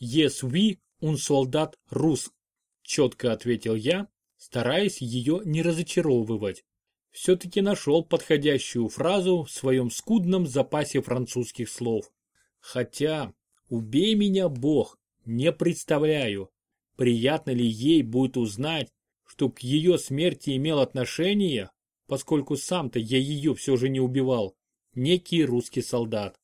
«Yes, we, un солдат рус», четко ответил я, стараясь ее не разочаровывать. Все-таки нашел подходящую фразу в своем скудном запасе французских слов. Хотя, убей меня, Бог, не представляю, приятно ли ей будет узнать, что к ее смерти имел отношение, поскольку сам-то я ее все же не убивал, некий русский солдат.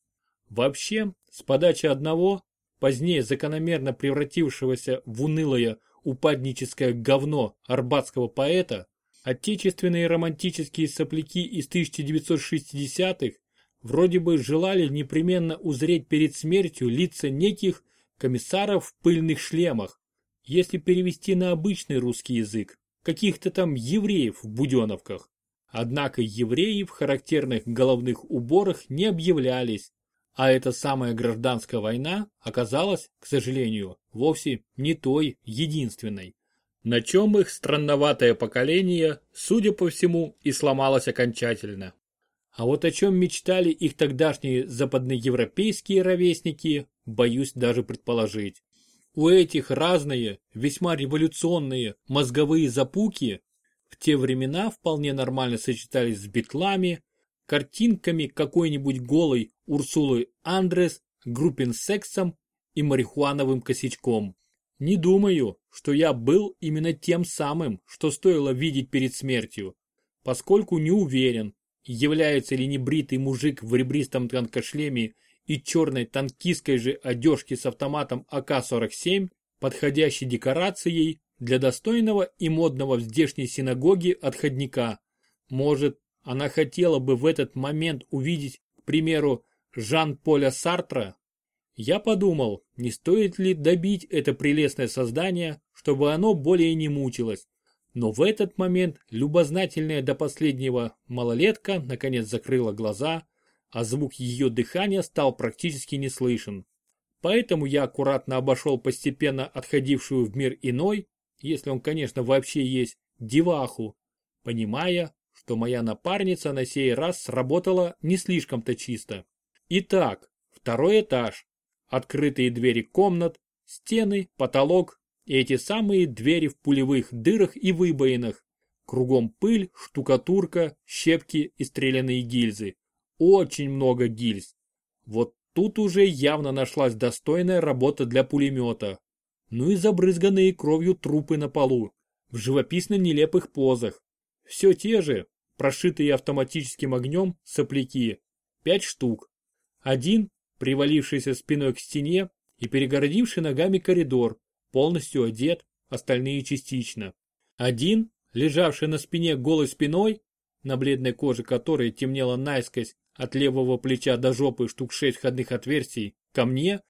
Вообще, с подачи одного, позднее закономерно превратившегося в унылое упадническое говно арбатского поэта, отечественные романтические сопляки из 1960-х вроде бы желали непременно узреть перед смертью лица неких комиссаров в пыльных шлемах, если перевести на обычный русский язык, каких-то там евреев в буденовках. Однако евреи в характерных головных уборах не объявлялись, а эта самая гражданская война оказалась, к сожалению, вовсе не той единственной. На чем их странноватое поколение, судя по всему, и сломалось окончательно. А вот о чем мечтали их тогдашние западноевропейские ровесники, боюсь даже предположить. У этих разные, весьма революционные мозговые запуки в те времена вполне нормально сочетались с битлами, картинками какой-нибудь голой Урсулы Андрес, группин сексом и марихуановым косячком. Не думаю, что я был именно тем самым, что стоило видеть перед смертью, поскольку не уверен, является ли небритый мужик в ребристом танкошлеме и черной танкистской же одежке с автоматом АК-47 подходящей декорацией для достойного и модного в здешней синагоге отходника. Может, она хотела бы в этот момент увидеть, к примеру, Жан-Поля Сартра? Я подумал, не стоит ли добить это прелестное создание, чтобы оно более не мучилось. Но в этот момент любознательная до последнего малолетка наконец закрыла глаза, а звук ее дыхания стал практически не слышен. Поэтому я аккуратно обошел постепенно отходившую в мир иной, если он, конечно, вообще есть, деваху, понимая, что моя напарница на сей раз сработала не слишком-то чисто. Итак, второй этаж, открытые двери комнат, стены, потолок и эти самые двери в пулевых дырах и выбоинах. Кругом пыль, штукатурка, щепки и стрелянные гильзы. Очень много гильз. Вот тут уже явно нашлась достойная работа для пулемета. Ну и забрызганные кровью трупы на полу, в живописно нелепых позах. Все те же, прошитые автоматическим огнем, сопляки. Пять штук. Один, привалившийся спиной к стене и перегородивший ногами коридор, полностью одет, остальные частично. Один, лежавший на спине голой спиной, на бледной коже которой темнела наискось от левого плеча до жопы штук шесть входных отверстий, ко мне,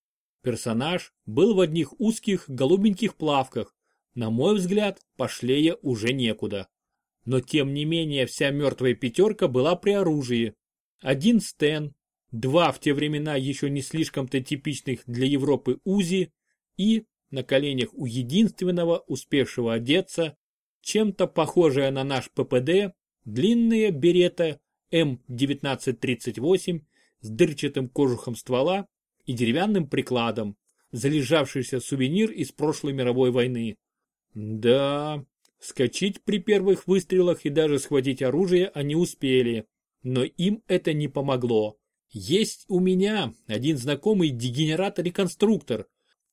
персонаж был в одних узких голубеньких плавках, на мой взгляд, пошлее уже некуда. Но тем не менее вся мертвая пятерка была при оружии. Один стен, два в те времена еще не слишком-то типичных для Европы УЗИ и, на коленях у единственного успевшего одеться, чем-то похожая на наш ППД, длинная берета М1938 с дырчатым кожухом ствола и деревянным прикладом, залежавшийся сувенир из прошлой мировой войны. Да, скачить при первых выстрелах и даже схватить оружие они успели, но им это не помогло. Есть у меня один знакомый дегенерат-реконструктор,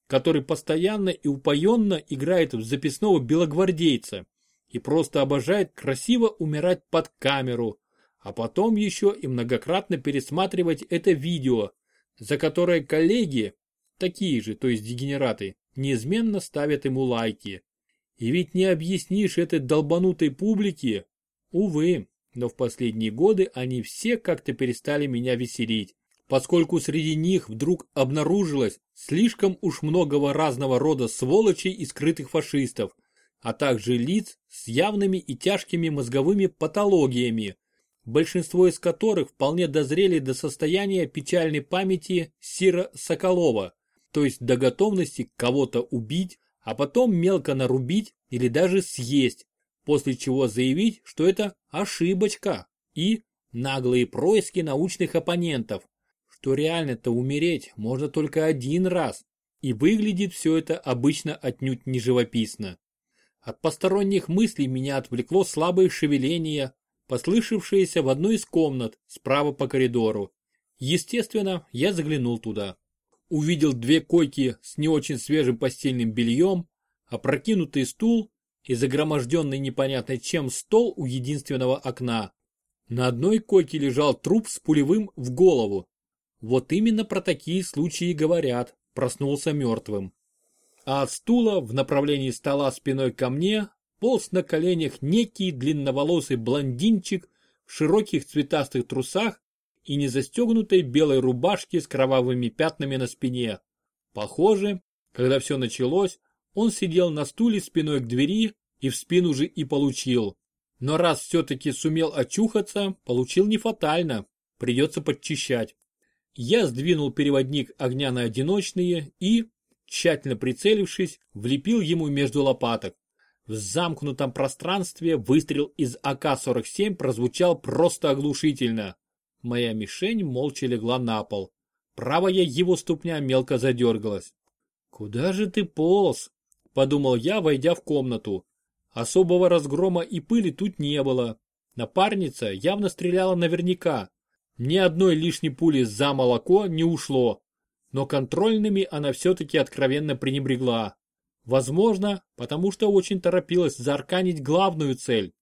который постоянно и упоенно играет в записного белогвардейца и просто обожает красиво умирать под камеру, а потом еще и многократно пересматривать это видео, за которое коллеги, такие же, то есть дегенераты, неизменно ставят ему лайки. И ведь не объяснишь этой долбанутой публике, увы, но в последние годы они все как-то перестали меня веселить, поскольку среди них вдруг обнаружилось слишком уж многого разного рода сволочей и скрытых фашистов, а также лиц с явными и тяжкими мозговыми патологиями, большинство из которых вполне дозрели до состояния печальной памяти Сира Соколова, то есть до готовности кого-то убить, а потом мелко нарубить или даже съесть, после чего заявить, что это ошибочка и наглые происки научных оппонентов, что реально-то умереть можно только один раз, И выглядит все это обычно отнюдь не живописно. От посторонних мыслей меня отвлекло слабое шевеление, послышавшееся в одной из комнат справа по коридору. Естественно, я заглянул туда. Увидел две койки с не очень свежим постельным бельем, опрокинутый стул и загроможденный непонятно чем стол у единственного окна. На одной койке лежал труп с пулевым в голову. Вот именно про такие случаи говорят, проснулся мертвым. А от стула в направлении стола спиной ко мне полз на коленях некий длинноволосый блондинчик в широких цветастых трусах и незастегнутой белой рубашке с кровавыми пятнами на спине. Похоже, когда все началось, он сидел на стуле спиной к двери и в спину же и получил. Но раз все-таки сумел очухаться, получил не фатально, придется подчищать. Я сдвинул переводник огня на одиночные и, тщательно прицелившись, влепил ему между лопаток. В замкнутом пространстве выстрел из АК-47 прозвучал просто оглушительно. Моя мишень молча легла на пол. Правая его ступня мелко задергалась. «Куда же ты полз?» – подумал я, войдя в комнату. Особого разгрома и пыли тут не было. Напарница явно стреляла наверняка. Ни одной лишней пули за молоко не ушло. Но контрольными она все-таки откровенно пренебрегла. Возможно, потому что очень торопилась заарканить главную цель.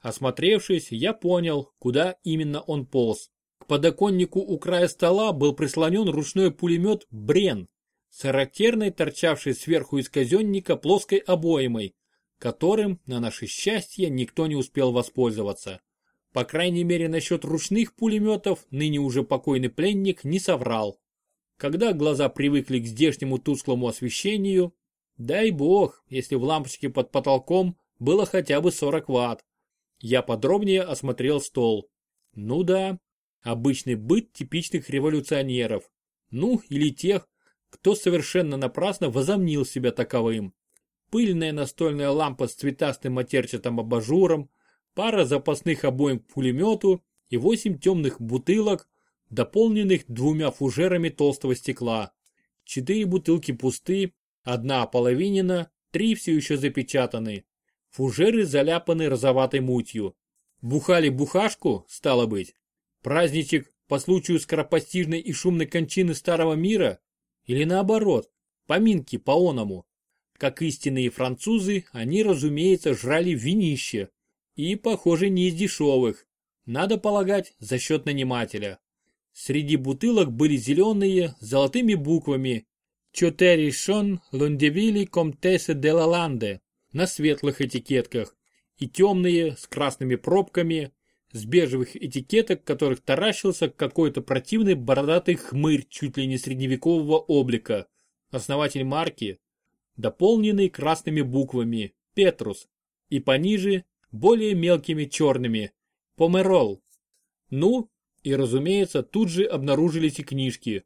Осмотревшись, я понял, куда именно он полз. К подоконнику у края стола был прислонен ручной пулемет «Брен» с характерной торчавшей сверху из казенника плоской обоймой, которым, на наше счастье, никто не успел воспользоваться. По крайней мере насчет ручных пулеметов ныне уже покойный пленник не соврал. Когда глаза привыкли к здешнему тусклому освещению, дай бог, если в лампочке под потолком было хотя бы 40 ватт. Я подробнее осмотрел стол. Ну да, обычный быт типичных революционеров. Ну или тех, кто совершенно напрасно возомнил себя таковым пыльная настольная лампа с цветастым матерчатым абажуром, пара запасных обоим к пулемету и восемь темных бутылок, дополненных двумя фужерами толстого стекла. Четыре бутылки пусты, одна ополовинена, три все еще запечатаны. Фужеры заляпаны розоватой мутью. Бухали бухашку, стало быть. Праздничек по случаю скоропостижной и шумной кончины старого мира? Или наоборот, поминки по оному? Как истинные французы, они, разумеется, жрали винище. И, похоже, не из дешевых. Надо полагать, за счет нанимателя. Среди бутылок были зеленые, с золотыми буквами «Чотери Шон Лондевили Комтесе де Лаланде» на светлых этикетках и темные, с красными пробками, с бежевых этикеток, которых таращился какой-то противный бородатый хмырь чуть ли не средневекового облика. Основатель марки дополненный красными буквами «Петрус» и пониже более мелкими черными «Померол». Ну, и разумеется, тут же обнаружились и книжки.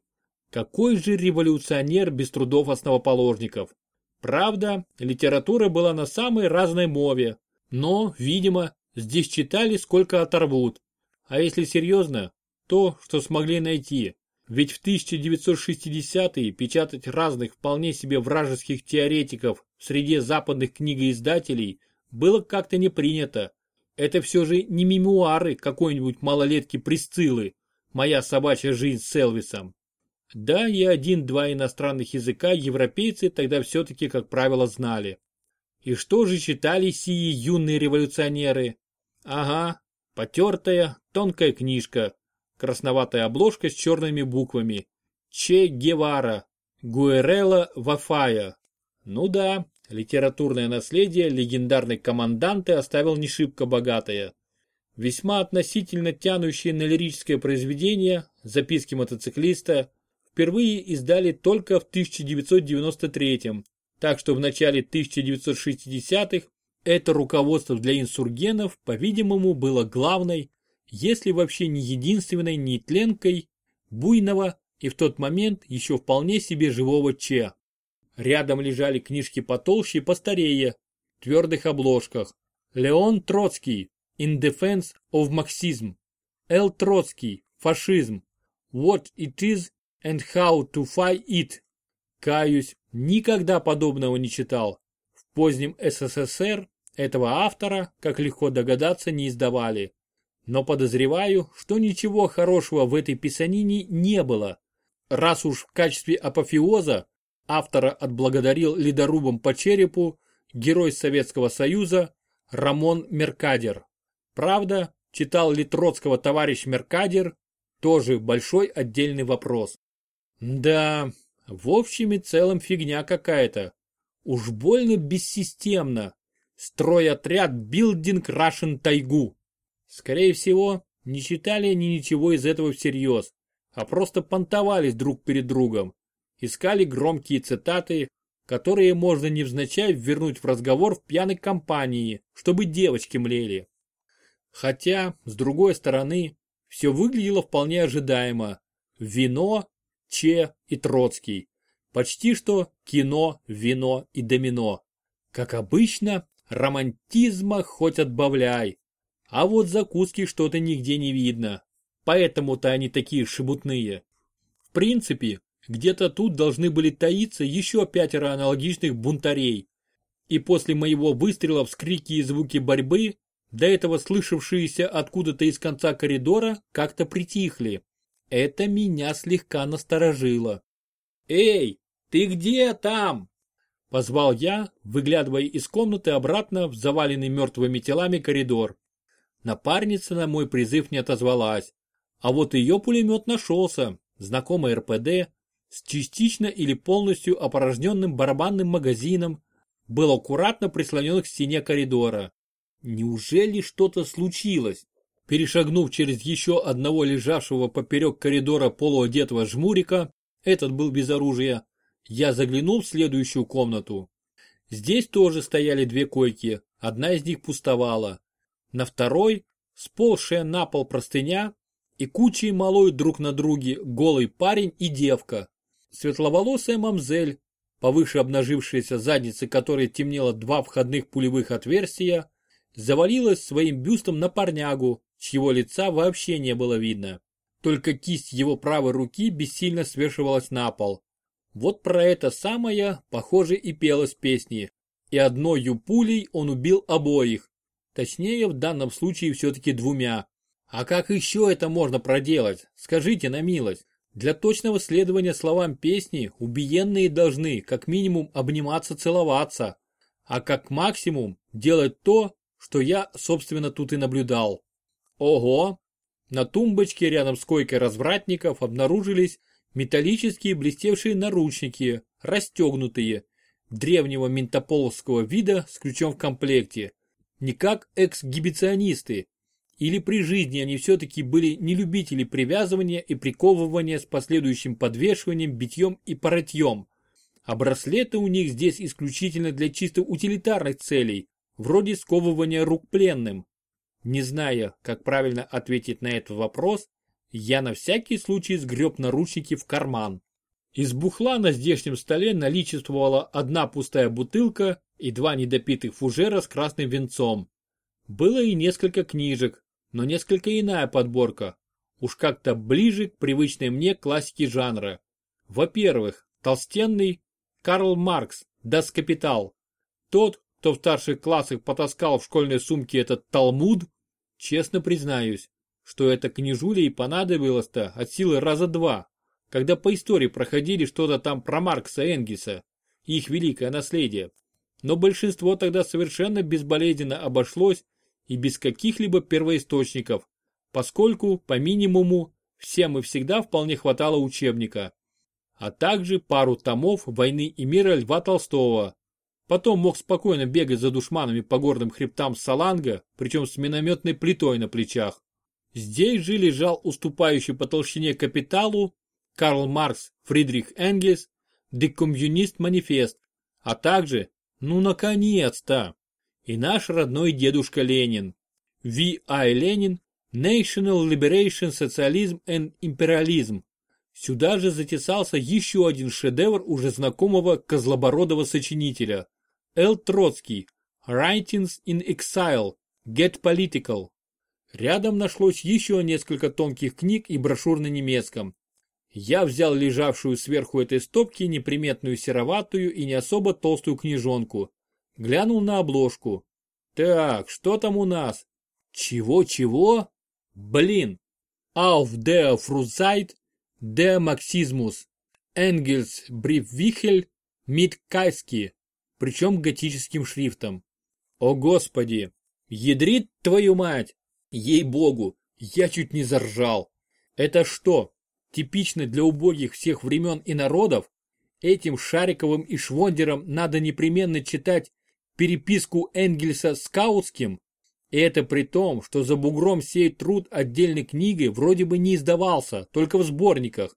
Какой же революционер без трудов основоположников? Правда, литература была на самой разной мове, но, видимо, здесь читали сколько оторвут. А если серьезно, то, что смогли найти. Ведь в 1960-е печатать разных вполне себе вражеских теоретиков в среде западных книгоиздателей было как-то не принято. Это все же не мемуары какой-нибудь малолетки Присциллы «Моя собачья жизнь с Элвисом». Да, и один-два иностранных языка европейцы тогда все-таки, как правило, знали. И что же читали сии юные революционеры? Ага, потертая, тонкая книжка, красноватая обложка с черными буквами. Че Гевара, Гуэрела Вафая. Ну да, литературное наследие легендарной команданты оставил не шибко богатое. Весьма относительно тянущие на лирическое произведение «Записки мотоциклиста» впервые издали только в 1993 так что в начале 1960-х это руководство для инсургенов, по-видимому, было главной, если вообще не единственной нетленкой, буйного и в тот момент еще вполне себе живого Че. Рядом лежали книжки потолще и постарее, в твердых обложках. Леон Троцкий, In Defense of Marxism. Л. Троцкий, Фашизм. What it is and how to fight it. Каюсь, Никогда подобного не читал. В позднем СССР этого автора, как легко догадаться, не издавали. Но подозреваю, что ничего хорошего в этой писанине не было. Раз уж в качестве апофеоза автора отблагодарил ледорубом по черепу герой Советского Союза Рамон Меркадер. Правда, читал ли Троцкого товарищ Меркадер, тоже большой отдельный вопрос. Да, в общем и целом фигня какая-то. Уж больно бессистемно. Стройотряд Билдинг Russian Тайгу. Скорее всего, не читали они ничего из этого всерьез, а просто понтовались друг перед другом. Искали громкие цитаты, которые можно невзначай вернуть в разговор в пьяной компании, чтобы девочки млели. Хотя, с другой стороны, все выглядело вполне ожидаемо. Вино, Че и Троцкий. Почти что кино, вино и домино. Как обычно, романтизма хоть отбавляй. А вот закуски что-то нигде не видно. Поэтому-то они такие шебутные. В принципе, где-то тут должны были таиться еще пятеро аналогичных бунтарей. И после моего выстрела вскрики и звуки борьбы, до этого слышавшиеся откуда-то из конца коридора, как-то притихли. Это меня слегка насторожило. «Эй, ты где там?» Позвал я, выглядывая из комнаты обратно в заваленный мертвыми телами коридор. Напарница на мой призыв не отозвалась. А вот ее пулемет нашелся, знакомый РПД, с частично или полностью опорожненным барабанным магазином, был аккуратно прислонен к стене коридора. Неужели что-то случилось? Перешагнув через еще одного лежавшего поперек коридора полуодетого жмурика, этот был без оружия, я заглянул в следующую комнату. Здесь тоже стояли две койки, одна из них пустовала. На второй, сползшая на пол простыня и кучей малой друг на друге голый парень и девка, Светловолосая мамзель, повыше обнажившаяся задницы которой темнело два входных пулевых отверстия, завалилась своим бюстом на парнягу, чьего лица вообще не было видно. Только кисть его правой руки бессильно свешивалась на пол. Вот про это самое, похоже, и пелось в песне. И одной пулей он убил обоих. Точнее, в данном случае все-таки двумя. А как еще это можно проделать? Скажите на милость. Для точного следования словам песни убиенные должны как минимум обниматься целоваться, а как максимум делать то, что я, собственно, тут и наблюдал. Ого! На тумбочке рядом с койкой развратников обнаружились металлические блестевшие наручники, расстегнутые, древнего ментополовского вида с ключом в комплекте. Не как эксгибиционисты, или при жизни они все-таки были не любители привязывания и приковывания с последующим подвешиванием, битьем и поротьем. А браслеты у них здесь исключительно для чисто утилитарных целей, вроде сковывания рук пленным. Не зная, как правильно ответить на этот вопрос, я на всякий случай сгреб наручники в карман. Из бухла на здешнем столе наличествовала одна пустая бутылка и два недопитых фужера с красным венцом. Было и несколько книжек, но несколько иная подборка, уж как-то ближе к привычной мне классике жанра. Во-первых, толстенный Карл Маркс «Das Капитал». Тот, кто в старших классах потаскал в школьной сумке этот Талмуд, честно признаюсь, что это книжуля и понадобилось-то от силы раза два, когда по истории проходили что-то там про Маркса Энгельса и их великое наследие. Но большинство тогда совершенно безболезненно обошлось и без каких-либо первоисточников, поскольку, по минимуму, всем и всегда вполне хватало учебника, а также пару томов «Войны и мира» Льва Толстого. Потом мог спокойно бегать за душманами по горным хребтам Саланга, причем с минометной плитой на плечах. Здесь же лежал уступающий по толщине капиталу Карл Маркс, Фридрих Энгельс, Декоммюнист Манифест, а также, ну наконец-то, и наш родной дедушка Ленин. V.I. Ленин National Liberation Socialism and Imperialism. Сюда же затесался еще один шедевр уже знакомого козлобородого сочинителя. Л. Троцкий. Writings in Exile. Get Political. Рядом нашлось еще несколько тонких книг и брошюр на немецком. Я взял лежавшую сверху этой стопки неприметную сероватую и не особо толстую книжонку. Глянул на обложку. Так, что там у нас? Чего-чего? Блин. Auf der Fruzeit der Marxismus. Энгельс Брифвихель Миткайски. Причем готическим шрифтом. О господи. Ядрит твою мать. Ей-богу, я чуть не заржал. Это что, типично для убогих всех времен и народов? Этим Шариковым и Швондером надо непременно читать переписку Энгельса с Каутским? И это при том, что за бугром сей труд отдельной книгой вроде бы не издавался, только в сборниках.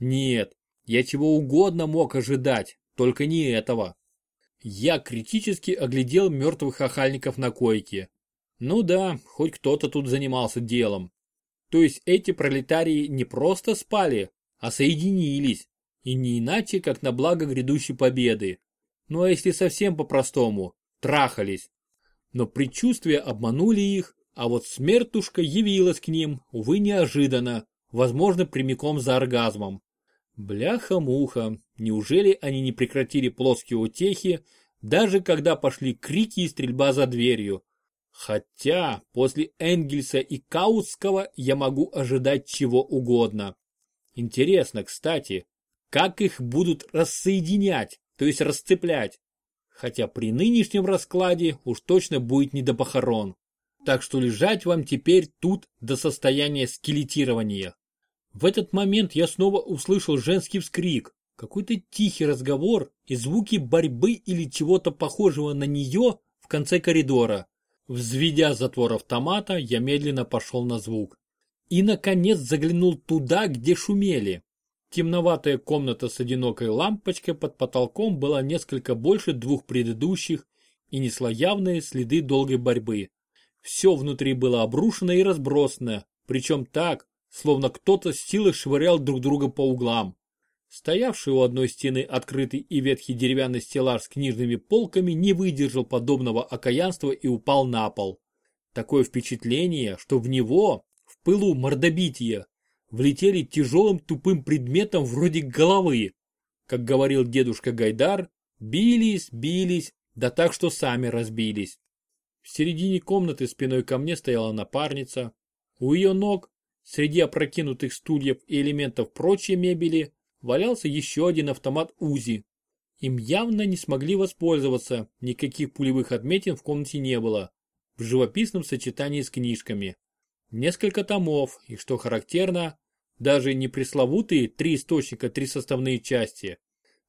Нет, я чего угодно мог ожидать, только не этого. Я критически оглядел мертвых охальников на койке. Ну да, хоть кто-то тут занимался делом. То есть эти пролетарии не просто спали, а соединились. И не иначе, как на благо грядущей победы. Ну а если совсем по-простому, трахались. Но предчувствия обманули их, а вот смертушка явилась к ним, увы, неожиданно, возможно, прямиком за оргазмом. Бляха-муха, неужели они не прекратили плоские утехи, даже когда пошли крики и стрельба за дверью? Хотя после Энгельса и Каутского я могу ожидать чего угодно. Интересно, кстати, как их будут рассоединять, то есть расцеплять? Хотя при нынешнем раскладе уж точно будет не до похорон. Так что лежать вам теперь тут до состояния скелетирования. В этот момент я снова услышал женский вскрик, какой-то тихий разговор и звуки борьбы или чего-то похожего на нее в конце коридора. Взведя затвор автомата, я медленно пошел на звук. И, наконец, заглянул туда, где шумели. Темноватая комната с одинокой лампочкой под потолком была несколько больше двух предыдущих и несла явные следы долгой борьбы. Все внутри было обрушено и разбросано, причем так, словно кто-то с силой швырял друг друга по углам. Стоявший у одной стены открытый и ветхий деревянный стеллаж с книжными полками не выдержал подобного окаянства и упал на пол. Такое впечатление, что в него, в пылу мордобития, влетели тяжелым тупым предметом вроде головы. Как говорил дедушка Гайдар, бились, бились, да так, что сами разбились. В середине комнаты спиной ко мне стояла напарница. У ее ног, среди опрокинутых стульев и элементов прочей мебели, валялся еще один автомат УЗИ. Им явно не смогли воспользоваться, никаких пулевых отметин в комнате не было. В живописном сочетании с книжками. Несколько томов, и что характерно, даже не пресловутые три источника, три составные части,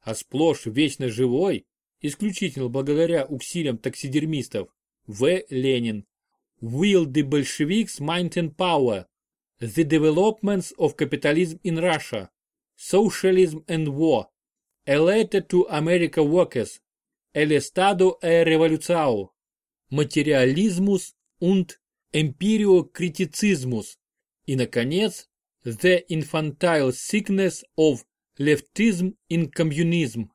а сплошь вечно живой, исключительно благодаря усилиям таксидермистов, В. Ленин. Will the Bolsheviks maintain power? The developments of capitalism in Russia. Socialism and War, A Letter to America Workers, El Estado e Revolução, Материализмус und Empiriokritismus и, наконец, The Infantile Sickness of Leftism in Communism.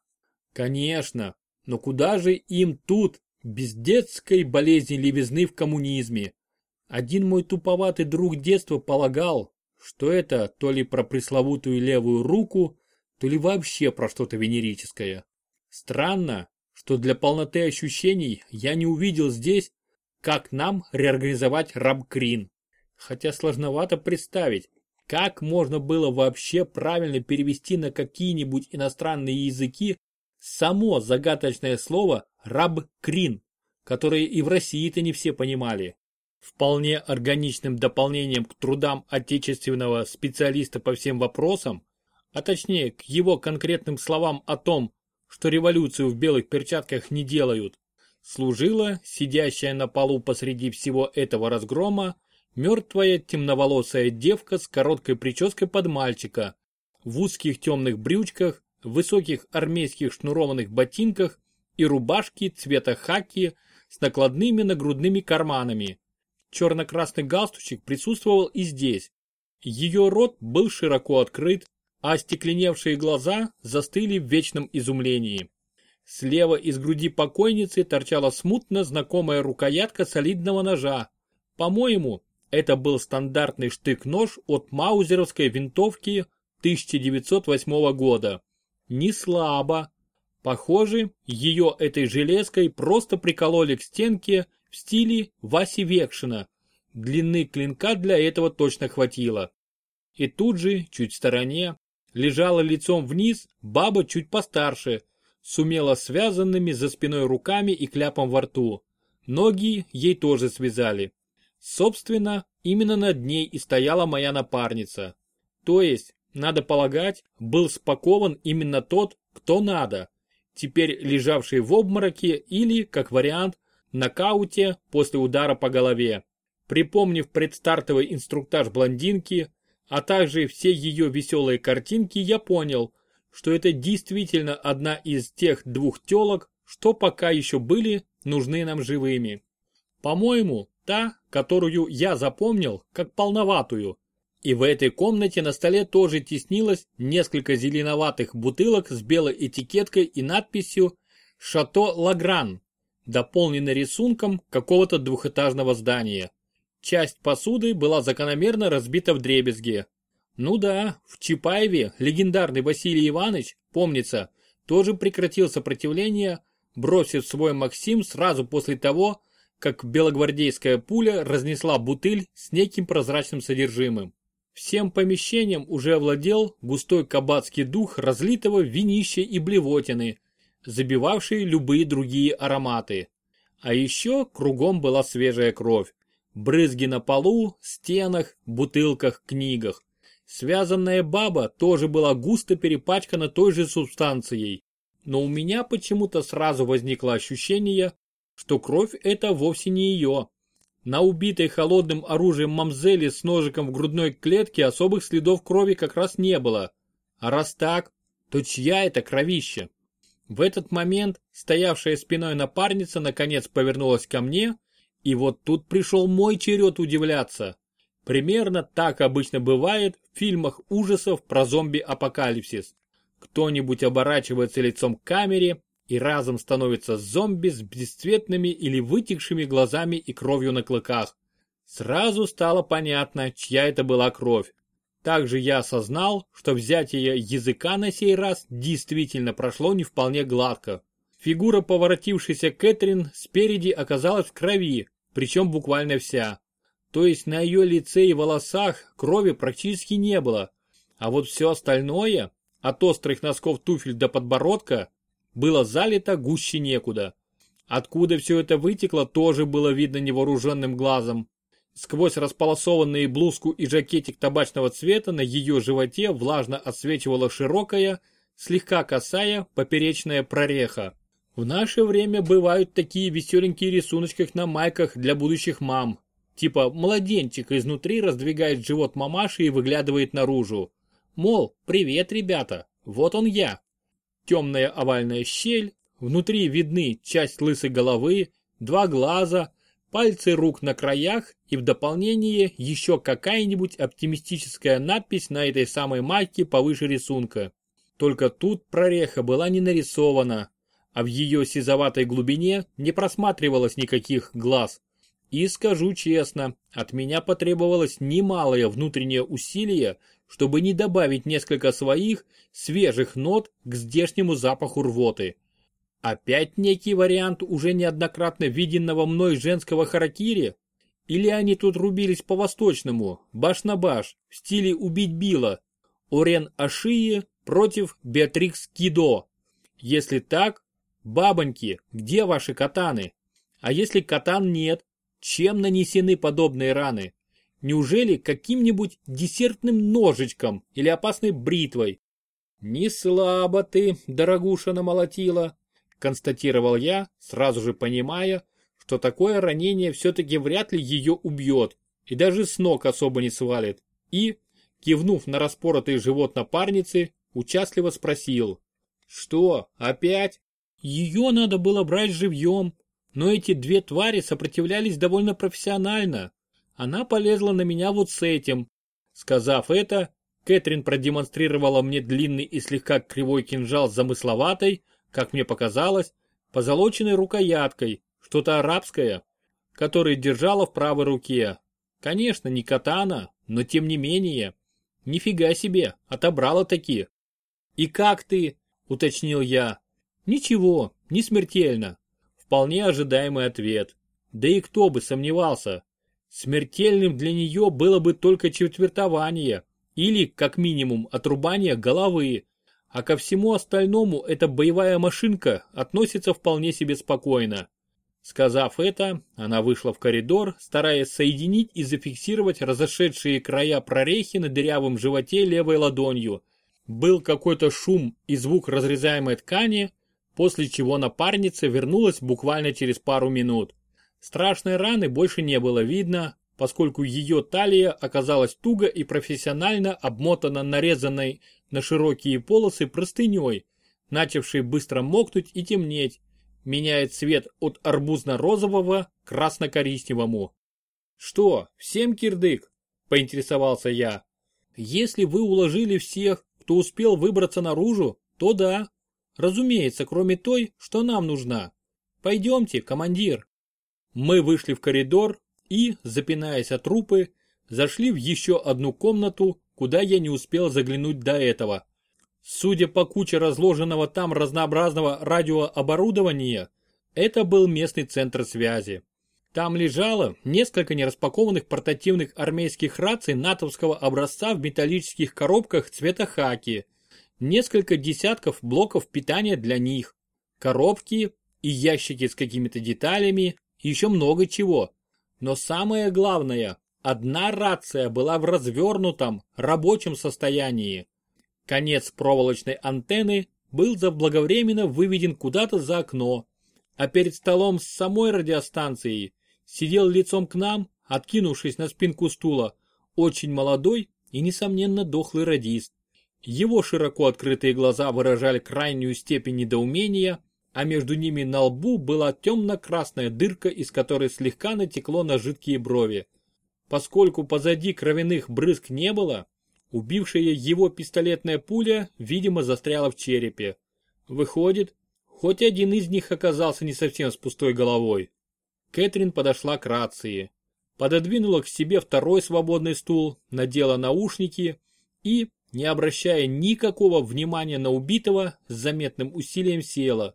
Конечно, но куда же им тут, без детской болезни левизны в коммунизме? Один мой туповатый друг детства полагал, что это то ли про пресловутую левую руку, то ли вообще про что-то венерическое. Странно, что для полноты ощущений я не увидел здесь, как нам реорганизовать Рабкрин. Хотя сложновато представить, как можно было вообще правильно перевести на какие-нибудь иностранные языки само загадочное слово «рабкрин», которое и в России-то не все понимали. Вполне органичным дополнением к трудам отечественного специалиста по всем вопросам, а точнее к его конкретным словам о том, что революцию в белых перчатках не делают, служила сидящая на полу посреди всего этого разгрома мертвая темноволосая девка с короткой прической под мальчика, в узких темных брючках, высоких армейских шнурованных ботинках и рубашке цвета хаки с накладными нагрудными карманами. Черно-красный галстучек присутствовал и здесь. Ее рот был широко открыт, а остекленевшие глаза застыли в вечном изумлении. Слева из груди покойницы торчала смутно знакомая рукоятка солидного ножа. По-моему, это был стандартный штык-нож от маузеровской винтовки 1908 года. Не слабо. Похоже, ее этой железкой просто прикололи к стенке в стиле Васи Векшина. Длины клинка для этого точно хватило. И тут же, чуть в стороне, лежала лицом вниз баба чуть постарше, сумела связанными за спиной руками и кляпом во рту. Ноги ей тоже связали. Собственно, именно над ней и стояла моя напарница. То есть, надо полагать, был спакован именно тот, кто надо. Теперь лежавший в обмороке или, как вариант, нокауте после удара по голове. Припомнив предстартовый инструктаж блондинки, а также все ее веселые картинки, я понял, что это действительно одна из тех двух телок, что пока еще были нужны нам живыми. По-моему, та, которую я запомнил как полноватую. И в этой комнате на столе тоже теснилось несколько зеленоватых бутылок с белой этикеткой и надписью «Шато Лагран», дополненной рисунком какого-то двухэтажного здания. Часть посуды была закономерно разбита в дребезги. Ну да, в Чапаеве легендарный Василий Иванович, помнится, тоже прекратил сопротивление, бросив свой Максим сразу после того, как белогвардейская пуля разнесла бутыль с неким прозрачным содержимым. Всем помещением уже овладел густой кабацкий дух разлитого винища и блевотины, забивавший любые другие ароматы. А еще кругом была свежая кровь. Брызги на полу, стенах, бутылках, книгах. Связанная баба тоже была густо перепачкана той же субстанцией. Но у меня почему-то сразу возникло ощущение, что кровь это вовсе не ее. На убитой холодным оружием мамзели с ножиком в грудной клетке особых следов крови как раз не было. А раз так, то чья это кровища? В этот момент стоявшая спиной напарница наконец повернулась ко мне, и вот тут пришел мой черед удивляться. Примерно так обычно бывает в фильмах ужасов про зомби-апокалипсис. Кто-нибудь оборачивается лицом к камере и разом становится зомби с бесцветными или вытекшими глазами и кровью на клыках. Сразу стало понятно, чья это была кровь. Также я осознал, что взятие языка на сей раз действительно прошло не вполне гладко. Фигура поворотившейся Кэтрин спереди оказалась в крови, причем буквально вся. То есть на ее лице и волосах крови практически не было. А вот все остальное, от острых носков туфель до подбородка, было залито гуще некуда. Откуда все это вытекло, тоже было видно невооруженным глазом. Сквозь располосованные блузку и жакетик табачного цвета на ее животе влажно отсвечивала широкая, слегка косая, поперечная прореха. В наше время бывают такие веселенькие рисуночки на майках для будущих мам. Типа младенчик изнутри раздвигает живот мамаши и выглядывает наружу. Мол, привет, ребята, вот он я. Темная овальная щель, внутри видны часть лысой головы, два глаза, пальцы рук на краях и в дополнение еще какая-нибудь оптимистическая надпись на этой самой майке повыше рисунка. Только тут прореха была не нарисована, а в ее сизоватой глубине не просматривалось никаких глаз. И скажу честно, от меня потребовалось немалое внутреннее усилие, чтобы не добавить несколько своих свежих нот к здешнему запаху рвоты. Опять некий вариант уже неоднократно виденного мной женского харакири? Или они тут рубились по-восточному, баш на баш, в стиле «убить Билла», Орен Ашии против Беатрикс Кидо? Если так, бабоньки, где ваши катаны? А если катан нет, чем нанесены подобные раны? Неужели каким-нибудь десертным ножичком или опасной бритвой? Не слабо ты, дорогуша, намолотила, констатировал я, сразу же понимая, что такое ранение все-таки вряд ли ее убьет и даже с ног особо не свалит. И, кивнув на распоротый живот напарницы, участливо спросил. Что, опять? Ее надо было брать живьем, но эти две твари сопротивлялись довольно профессионально. Она полезла на меня вот с этим. Сказав это, Кэтрин продемонстрировала мне длинный и слегка кривой кинжал с замысловатой, как мне показалось, позолоченной рукояткой, что-то арабское, который держала в правой руке. Конечно, не катана, но тем не менее. Нифига себе, отобрала такие. И как ты? Уточнил я. Ничего, не смертельно. Вполне ожидаемый ответ. Да и кто бы сомневался. Смертельным для нее было бы только четвертование или, как минимум, отрубание головы. А ко всему остальному эта боевая машинка относится вполне себе спокойно. Сказав это, она вышла в коридор, стараясь соединить и зафиксировать разошедшие края прорехи на дырявом животе левой ладонью. Был какой-то шум и звук разрезаемой ткани, после чего напарница вернулась буквально через пару минут. Страшной раны больше не было видно, поскольку ее талия оказалась туго и профессионально обмотана нарезанной на широкие полосы простыней, начавшей быстро мокнуть и темнеть, меняет цвет от арбузно-розового к красно-коричневому. «Что, всем кирдык?» – поинтересовался я. «Если вы уложили всех, кто успел выбраться наружу, то да. Разумеется, кроме той, что нам нужна. Пойдемте, командир». Мы вышли в коридор и, запинаясь от трупы, зашли в еще одну комнату, куда я не успел заглянуть до этого. Судя по куче разложенного там разнообразного радиооборудования, это был местный центр связи. Там лежало несколько нераспакованных портативных армейских раций натовского образца в металлических коробках цвета хаки, несколько десятков блоков питания для них, коробки и ящики с какими-то деталями, еще много чего. Но самое главное, одна рация была в развернутом, рабочем состоянии. Конец проволочной антенны был заблаговременно выведен куда-то за окно, а перед столом с самой радиостанцией сидел лицом к нам, откинувшись на спинку стула, очень молодой и, несомненно, дохлый радист. Его широко открытые глаза выражали крайнюю степень недоумения, а между ними на лбу была темно-красная дырка, из которой слегка натекло на жидкие брови. Поскольку позади кровяных брызг не было, Убившая его пистолетная пуля, видимо, застряла в черепе. Выходит, хоть один из них оказался не совсем с пустой головой. Кэтрин подошла к рации. Пододвинула к себе второй свободный стул, надела наушники и, не обращая никакого внимания на убитого, с заметным усилием села.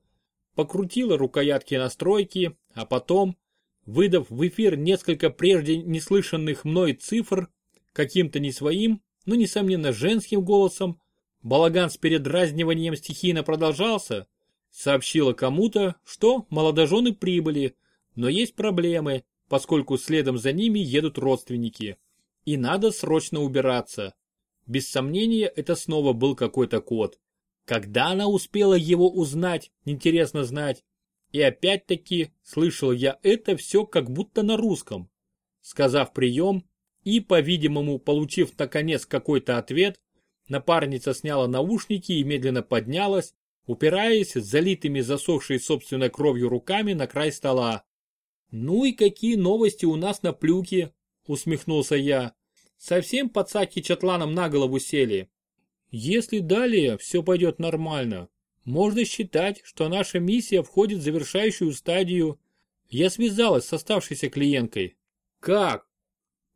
Покрутила рукоятки настройки, а потом, выдав в эфир несколько прежде неслышанных мной цифр, каким-то не своим, но, несомненно, женским голосом, балаган с передразниванием стихийно продолжался, сообщила кому-то, что молодожены прибыли, но есть проблемы, поскольку следом за ними едут родственники. И надо срочно убираться. Без сомнения, это снова был какой-то кот. Когда она успела его узнать, интересно знать. И опять-таки, слышал я это все как будто на русском. Сказав прием, и, по-видимому, получив наконец какой-то ответ, напарница сняла наушники и медленно поднялась, упираясь залитыми засохшей собственной кровью руками на край стола. «Ну и какие новости у нас на плюке?» – усмехнулся я. «Совсем пацаки чатланом на голову сели. Если далее все пойдет нормально, можно считать, что наша миссия входит в завершающую стадию. Я связалась с оставшейся клиенткой. Как?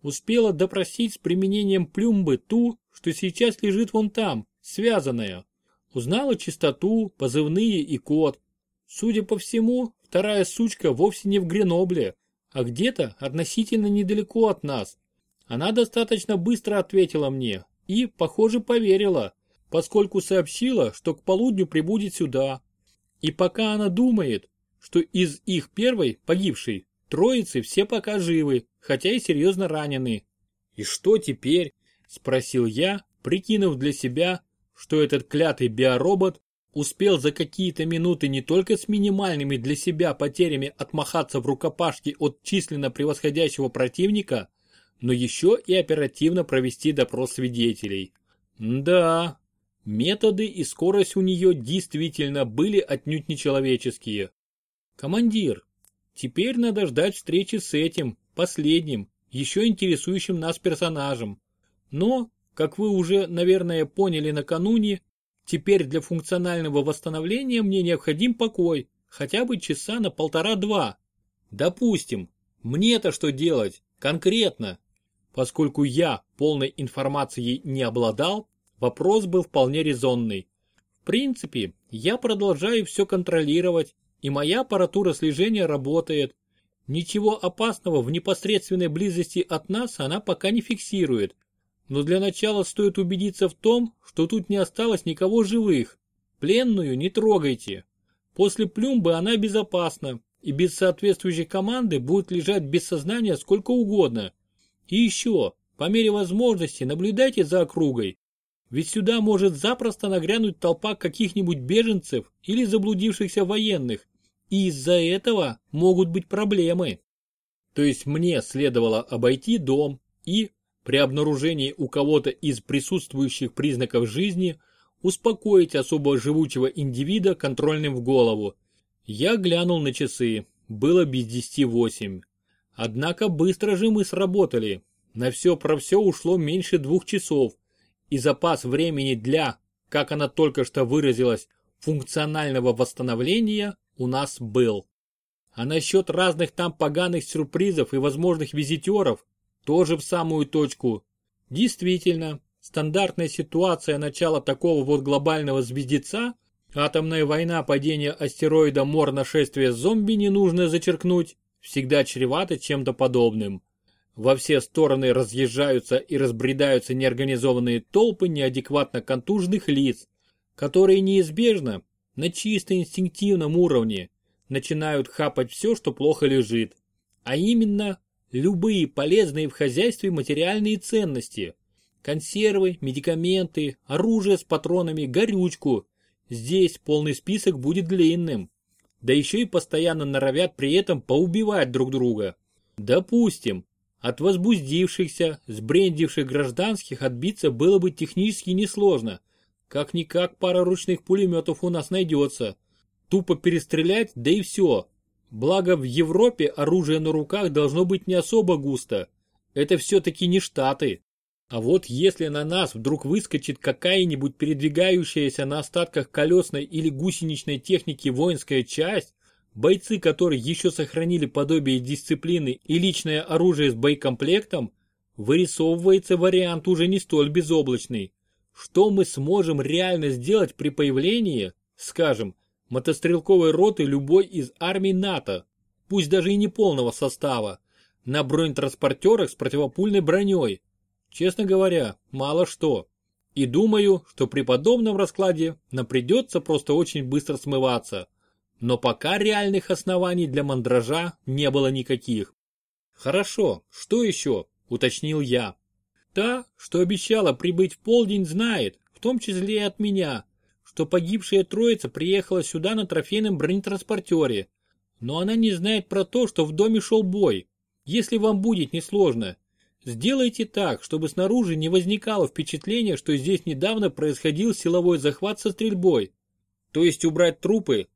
Успела допросить с применением плюмбы ту, что сейчас лежит вон там, связанная. Узнала частоту, позывные и код. Судя по всему, вторая сучка вовсе не в Гренобле, а где-то относительно недалеко от нас. Она достаточно быстро ответила мне и, похоже, поверила, поскольку сообщила, что к полудню прибудет сюда. И пока она думает, что из их первой, погибшей, Троицы все пока живы, хотя и серьезно ранены. И что теперь? Спросил я, прикинув для себя, что этот клятый биоробот успел за какие-то минуты не только с минимальными для себя потерями отмахаться в рукопашке от численно превосходящего противника, но еще и оперативно провести допрос свидетелей. Да, методы и скорость у нее действительно были отнюдь нечеловеческие. Командир, Теперь надо ждать встречи с этим, последним, еще интересующим нас персонажем. Но, как вы уже, наверное, поняли накануне, теперь для функционального восстановления мне необходим покой, хотя бы часа на полтора-два. Допустим, мне-то что делать, конкретно? Поскольку я полной информацией не обладал, вопрос был вполне резонный. В принципе, я продолжаю все контролировать, и моя аппаратура слежения работает. Ничего опасного в непосредственной близости от нас она пока не фиксирует. Но для начала стоит убедиться в том, что тут не осталось никого живых. Пленную не трогайте. После плюмбы она безопасна, и без соответствующей команды будет лежать без сознания сколько угодно. И еще, по мере возможности, наблюдайте за округой. Ведь сюда может запросто нагрянуть толпа каких-нибудь беженцев или заблудившихся военных, и из-за этого могут быть проблемы. То есть мне следовало обойти дом и, при обнаружении у кого-то из присутствующих признаков жизни, успокоить особо живучего индивида контрольным в голову. Я глянул на часы, было без десяти восемь. Однако быстро же мы сработали. На все про все ушло меньше двух часов, и запас времени для, как она только что выразилась, функционального восстановления у нас был. А насчет разных там поганых сюрпризов и возможных визитеров, тоже в самую точку. Действительно, стандартная ситуация начала такого вот глобального звездеца, атомная война, падение астероида, мор, нашествие зомби не нужно зачеркнуть, всегда чревато чем-то подобным. Во все стороны разъезжаются и разбредаются неорганизованные толпы неадекватно контужных лиц, которые неизбежно, на чисто инстинктивном уровне, начинают хапать все, что плохо лежит. А именно, любые полезные в хозяйстве материальные ценности. Консервы, медикаменты, оружие с патронами, горючку. Здесь полный список будет длинным. Да еще и постоянно норовят при этом поубивать друг друга. Допустим, от возбудившихся, сбрендивших гражданских отбиться было бы технически несложно. Как-никак пара ручных пулеметов у нас найдется. Тупо перестрелять, да и все. Благо в Европе оружие на руках должно быть не особо густо. Это все-таки не Штаты. А вот если на нас вдруг выскочит какая-нибудь передвигающаяся на остатках колесной или гусеничной техники воинская часть, бойцы которой еще сохранили подобие дисциплины и личное оружие с боекомплектом, вырисовывается вариант уже не столь безоблачный. Что мы сможем реально сделать при появлении, скажем, мотострелковой роты любой из армий НАТО, пусть даже и не полного состава, на бронетранспортерах с противопульной броней? Честно говоря, мало что. И думаю, что при подобном раскладе нам придется просто очень быстро смываться. Но пока реальных оснований для мандража не было никаких. Хорошо, что еще, уточнил я. Та, что обещала прибыть в полдень, знает, в том числе и от меня, что погибшая троица приехала сюда на трофейном бронетранспортере. Но она не знает про то, что в доме шел бой. Если вам будет несложно, сделайте так, чтобы снаружи не возникало впечатления, что здесь недавно происходил силовой захват со стрельбой. То есть убрать трупы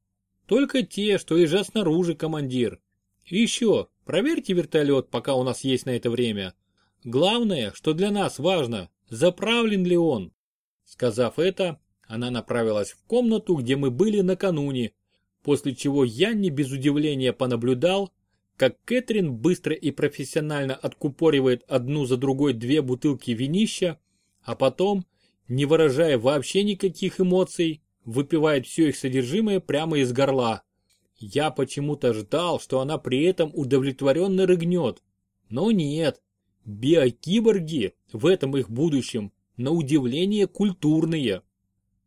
только те, что лежат снаружи, командир. И еще, проверьте вертолет, пока у нас есть на это время. Главное, что для нас важно, заправлен ли он. Сказав это, она направилась в комнату, где мы были накануне, после чего я не без удивления понаблюдал, как Кэтрин быстро и профессионально откупоривает одну за другой две бутылки винища, а потом, не выражая вообще никаких эмоций, выпивает все их содержимое прямо из горла. Я почему-то ждал, что она при этом удовлетворенно рыгнет. Но нет. Биокиборги в этом их будущем, на удивление, культурные.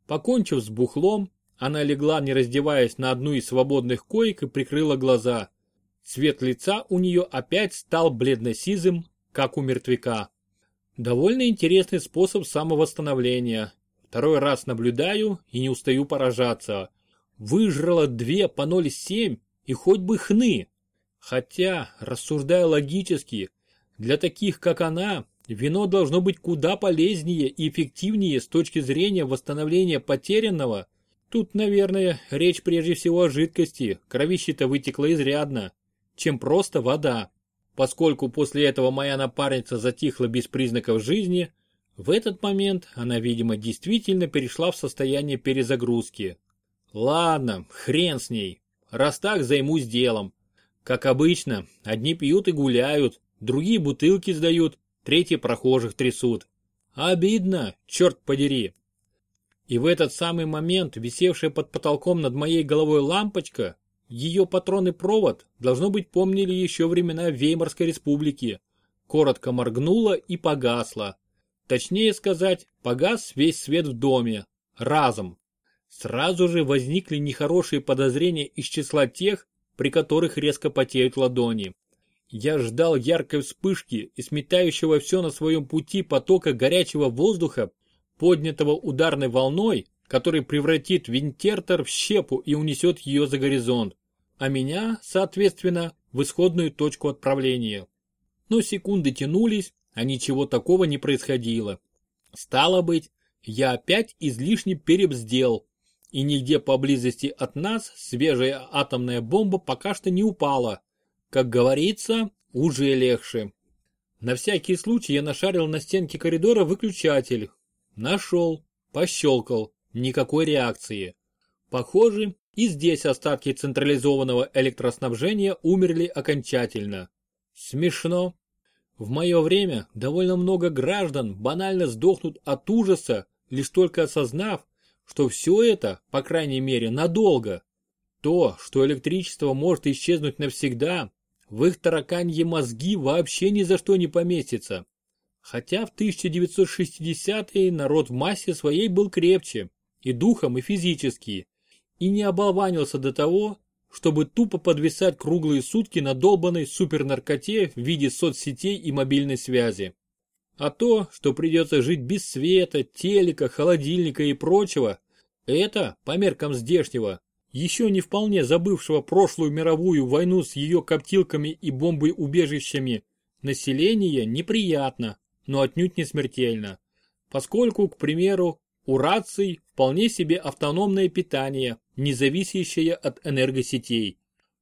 Покончив с бухлом, она легла, не раздеваясь, на одну из свободных коек и прикрыла глаза. Цвет лица у нее опять стал бледно-сизым, как у мертвяка. Довольно интересный способ самовосстановления. Второй раз наблюдаю и не устаю поражаться. Выжрала две по 0,7 и хоть бы хны. Хотя, рассуждая логически, для таких как она, вино должно быть куда полезнее и эффективнее с точки зрения восстановления потерянного. Тут, наверное, речь прежде всего о жидкости, кровище-то вытекло изрядно, чем просто вода. Поскольку после этого моя напарница затихла без признаков жизни, в этот момент она, видимо, действительно перешла в состояние перезагрузки. Ладно, хрен с ней. Раз так, займусь делом. Как обычно, одни пьют и гуляют, другие бутылки сдают, третьи прохожих трясут. Обидно, черт подери. И в этот самый момент висевшая под потолком над моей головой лампочка, ее патронный провод, должно быть, помнили еще времена Веймарской республики, коротко моргнула и погасла. Точнее сказать, погас весь свет в доме. Разом. Сразу же возникли нехорошие подозрения из числа тех, при которых резко потеют ладони. Я ждал яркой вспышки и сметающего все на своем пути потока горячего воздуха, поднятого ударной волной, который превратит Винтертер в щепу и унесет ее за горизонт, а меня, соответственно, в исходную точку отправления. Но секунды тянулись, а ничего такого не происходило. Стало быть, я опять излишне перебздел, и нигде поблизости от нас свежая атомная бомба пока что не упала, как говорится, уже легче. На всякий случай я нашарил на стенке коридора выключатель. Нашел, пощелкал, никакой реакции. Похоже, и здесь остатки централизованного электроснабжения умерли окончательно. Смешно. В мое время довольно много граждан банально сдохнут от ужаса, лишь только осознав, что все это, по крайней мере, надолго. То, что электричество может исчезнуть навсегда, в их тараканьи мозги вообще ни за что не поместится. Хотя в 1960-е народ в массе своей был крепче, и духом, и физически, и не оболванился до того, чтобы тупо подвисать круглые сутки на долбанной супернаркоте в виде соцсетей и мобильной связи. А то, что придется жить без света, телека, холодильника и прочего, это, по меркам здешнего, еще не вполне забывшего прошлую мировую войну с ее коптилками и бомбой-убежищами, население неприятно, но отнюдь не смертельно. Поскольку, к примеру, у раций вполне себе автономное питание, не зависящее от энергосетей.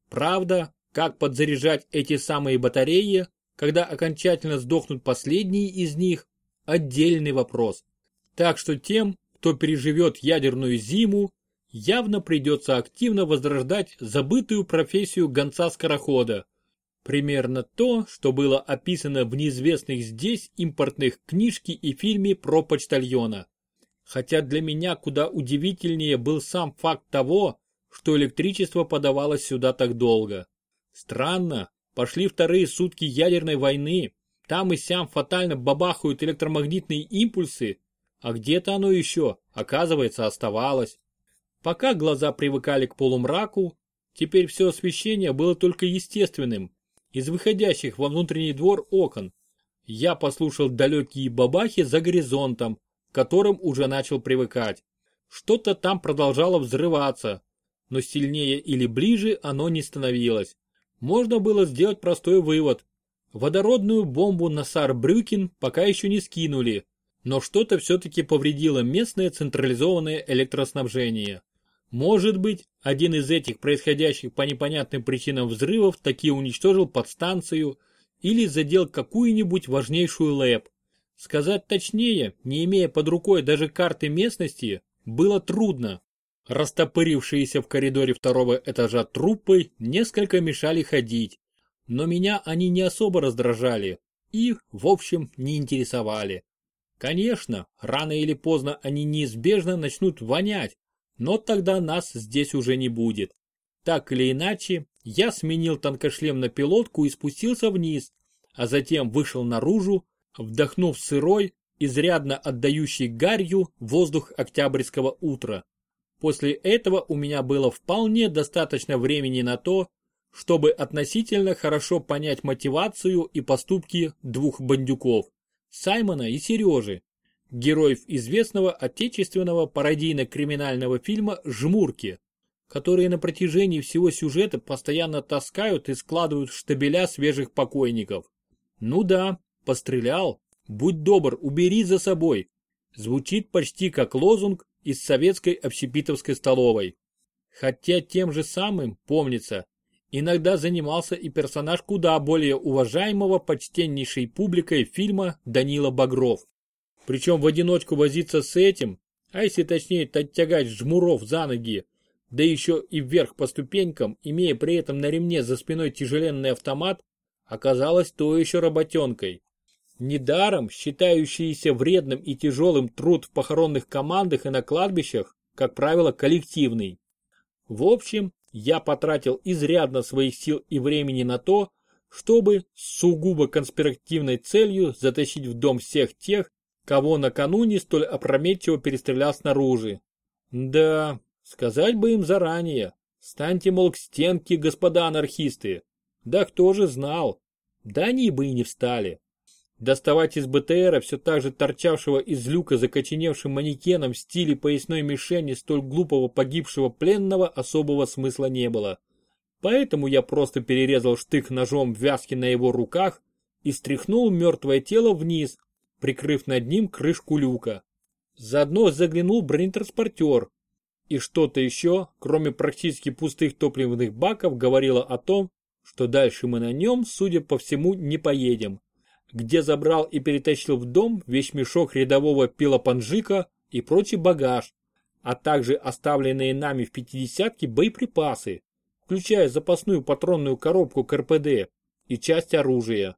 Правда, как подзаряжать эти самые батареи, когда окончательно сдохнут последние из них, отдельный вопрос. Так что тем, кто переживет ядерную зиму, явно придется активно возрождать забытую профессию гонца-скорохода. Примерно то, что было описано в неизвестных здесь импортных книжке и фильме про почтальона. Хотя для меня куда удивительнее был сам факт того, что электричество подавалось сюда так долго. Странно, пошли вторые сутки ядерной войны, там и сям фатально бабахают электромагнитные импульсы, а где-то оно еще, оказывается, оставалось. Пока глаза привыкали к полумраку, теперь все освещение было только естественным, из выходящих во внутренний двор окон. Я послушал далекие бабахи за горизонтом, которым уже начал привыкать. Что-то там продолжало взрываться, но сильнее или ближе оно не становилось. Можно было сделать простой вывод. Водородную бомбу на Сарбрюкин пока еще не скинули, но что-то все-таки повредило местное централизованное электроснабжение. Может быть, один из этих происходящих по непонятным причинам взрывов таки уничтожил подстанцию или задел какую-нибудь важнейшую ЛЭП. Сказать точнее, не имея под рукой даже карты местности, было трудно. Растопырившиеся в коридоре второго этажа трупы несколько мешали ходить, но меня они не особо раздражали и, в общем, не интересовали. Конечно, рано или поздно они неизбежно начнут вонять, но тогда нас здесь уже не будет. Так или иначе, я сменил танкошлем на пилотку и спустился вниз, а затем вышел наружу, вдохнув сырой, изрядно отдающий гарью воздух октябрьского утра. После этого у меня было вполне достаточно времени на то, чтобы относительно хорошо понять мотивацию и поступки двух бандюков, Саймона и Сережи, героев известного отечественного пародийно-криминального фильма «Жмурки», которые на протяжении всего сюжета постоянно таскают и складывают штабеля свежих покойников. Ну да, пострелял, будь добр, убери за собой. Звучит почти как лозунг из советской общепитовской столовой. Хотя тем же самым, помнится, иногда занимался и персонаж куда более уважаемого почтеннейшей публикой фильма Данила Багров. Причем в одиночку возиться с этим, а если точнее оттягать жмуров за ноги, да еще и вверх по ступенькам, имея при этом на ремне за спиной тяжеленный автомат, оказалось то еще работенкой. Недаром считающийся вредным и тяжелым труд в похоронных командах и на кладбищах, как правило, коллективный. В общем, я потратил изрядно своих сил и времени на то, чтобы с сугубо конспиративной целью затащить в дом всех тех, кого накануне столь опрометчиво перестрелял снаружи. Да, сказать бы им заранее, станьте, мол, к стенке, господа анархисты. Да кто же знал? Да они бы и не встали. Доставать из БТРа все так же торчавшего из люка закоченевшим манекеном в стиле поясной мишени столь глупого погибшего пленного особого смысла не было. Поэтому я просто перерезал штык ножом вязки на его руках и стряхнул мертвое тело вниз, прикрыв над ним крышку люка. Заодно заглянул бронетранспортер. И что-то еще, кроме практически пустых топливных баков, говорило о том, что дальше мы на нем, судя по всему, не поедем где забрал и перетащил в дом вещмешок рядового пилопанжика и прочий багаж, а также оставленные нами в пятидесятке боеприпасы, включая запасную патронную коробку КРПД и часть оружия.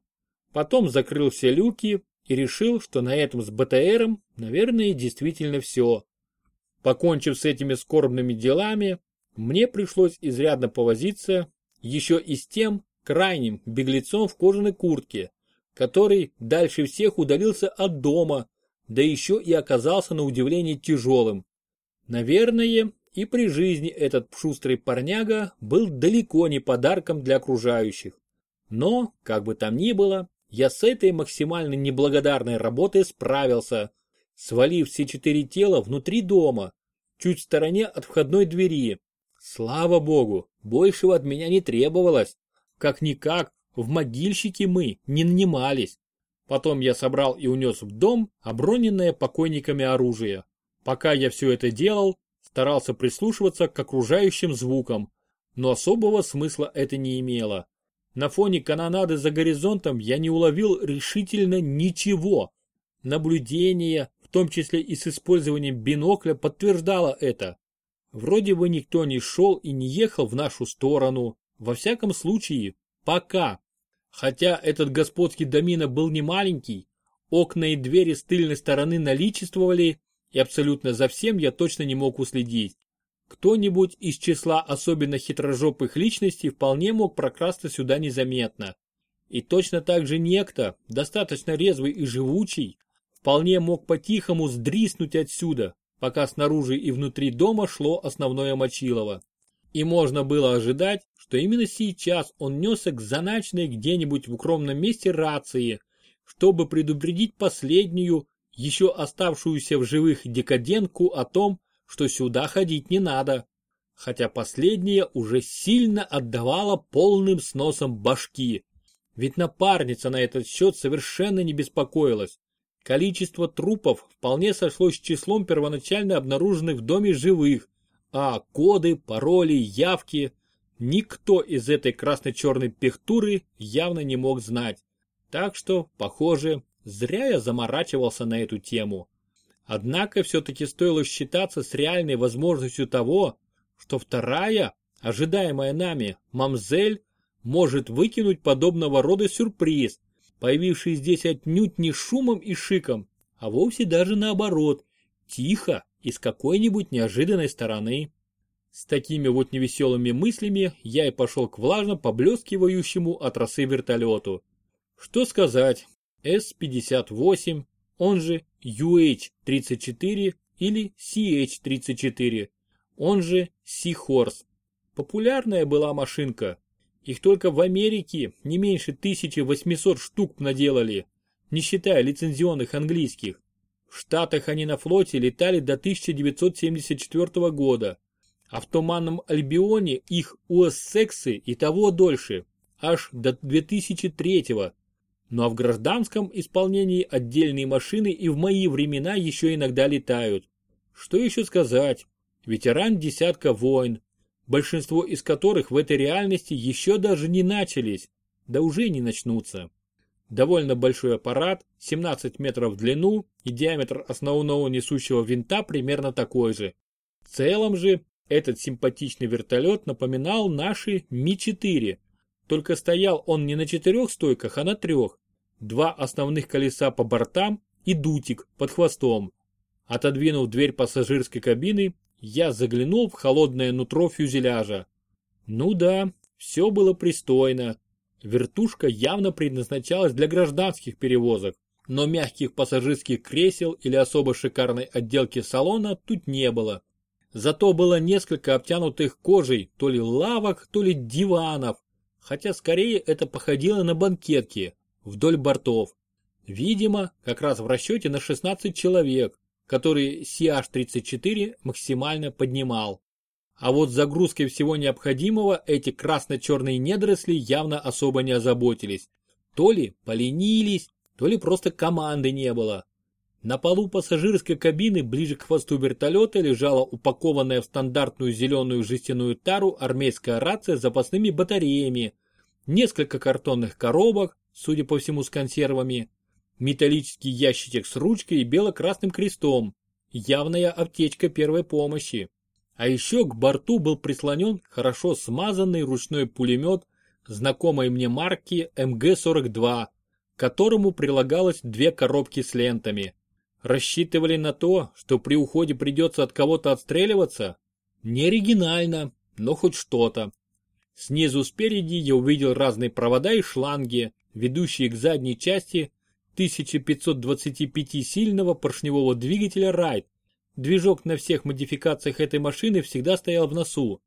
Потом закрыл все люки и решил, что на этом с БТРом, наверное, действительно все. Покончив с этими скорбными делами, мне пришлось изрядно повозиться еще и с тем крайним беглецом в кожаной куртке, который дальше всех удалился от дома, да еще и оказался на удивление тяжелым. Наверное, и при жизни этот шустрый парняга был далеко не подарком для окружающих. Но, как бы там ни было, я с этой максимально неблагодарной работой справился, свалив все четыре тела внутри дома, чуть в стороне от входной двери. Слава богу, большего от меня не требовалось. Как-никак, в могильщики мы не нанимались. Потом я собрал и унес в дом оброненное покойниками оружие. Пока я все это делал, старался прислушиваться к окружающим звукам, но особого смысла это не имело. На фоне канонады за горизонтом я не уловил решительно ничего. Наблюдение, в том числе и с использованием бинокля, подтверждало это. Вроде бы никто не шел и не ехал в нашу сторону. Во всяком случае, пока. Хотя этот господский домина был не маленький, окна и двери с тыльной стороны наличествовали, и абсолютно за всем я точно не мог уследить. Кто-нибудь из числа особенно хитрожопых личностей вполне мог прокрасться сюда незаметно. И точно так же некто, достаточно резвый и живучий, вполне мог по-тихому сдриснуть отсюда, пока снаружи и внутри дома шло основное мочилово. И можно было ожидать, что именно сейчас он несся к заначной где-нибудь в укромном месте рации, чтобы предупредить последнюю, еще оставшуюся в живых декадентку о том, что сюда ходить не надо. Хотя последняя уже сильно отдавала полным сносом башки. Ведь напарница на этот счет совершенно не беспокоилась. Количество трупов вполне сошлось с числом первоначально обнаруженных в доме живых, а коды, пароли, явки никто из этой красно-черной пехтуры явно не мог знать. Так что, похоже, зря я заморачивался на эту тему. Однако все-таки стоило считаться с реальной возможностью того, что вторая, ожидаемая нами, мамзель, может выкинуть подобного рода сюрприз, появивший здесь отнюдь не шумом и шиком, а вовсе даже наоборот, тихо и с какой-нибудь неожиданной стороны. С такими вот невеселыми мыслями я и пошел к влажно поблескивающему от росы вертолету. Что сказать, С-58, он же UH-34 или CH-34, он же Seahorse. Популярная была машинка. Их только в Америке не меньше 1800 штук наделали, не считая лицензионных английских. В Штатах они на флоте летали до 1974 года, а в Туманном Альбионе их уэссексы и того дольше, аж до 2003 -го. Ну а в гражданском исполнении отдельные машины и в мои времена еще иногда летают. Что еще сказать? Ветеран десятка войн, большинство из которых в этой реальности еще даже не начались, да уже не начнутся. Довольно большой аппарат, 17 метров в длину и диаметр основного несущего винта примерно такой же. В целом же, этот симпатичный вертолет напоминал наши Ми-4, только стоял он не на четырех стойках, а на трех. два основных колеса по бортам и дутик под хвостом. Отодвинув дверь пассажирской кабины, я заглянул в холодное нутро фюзеляжа. Ну да, все было пристойно. Вертушка явно предназначалась для гражданских перевозок, но мягких пассажирских кресел или особо шикарной отделки салона тут не было. Зато было несколько обтянутых кожей то ли лавок, то ли диванов, хотя скорее это походило на банкетки вдоль бортов. Видимо, как раз в расчете на 16 человек, которые CH-34 максимально поднимал. А вот загрузкой всего необходимого эти красно-черные недоросли явно особо не озаботились. То ли поленились, то ли просто команды не было. На полу пассажирской кабины ближе к хвосту вертолета лежала упакованная в стандартную зеленую жестяную тару армейская рация с запасными батареями, несколько картонных коробок, судя по всему с консервами, металлический ящичек с ручкой и бело-красным крестом, явная аптечка первой помощи. А еще к борту был прислонен хорошо смазанный ручной пулемет знакомой мне марки МГ-42, к которому прилагалось две коробки с лентами. Рассчитывали на то, что при уходе придется от кого-то отстреливаться? Не оригинально, но хоть что-то. Снизу спереди я увидел разные провода и шланги, ведущие к задней части 1525-сильного поршневого двигателя Райт, Движок на всех модификациях этой машины всегда стоял в носу,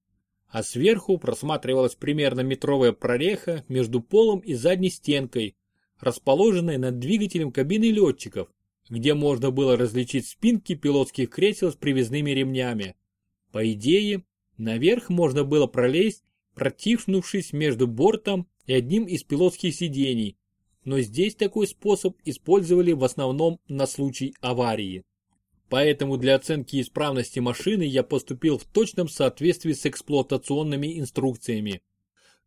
а сверху просматривалась примерно метровая прореха между полом и задней стенкой, расположенной над двигателем кабины летчиков, где можно было различить спинки пилотских кресел с привязными ремнями. По идее, наверх можно было пролезть, протиснувшись между бортом и одним из пилотских сидений, но здесь такой способ использовали в основном на случай аварии. Поэтому для оценки исправности машины я поступил в точном соответствии с эксплуатационными инструкциями.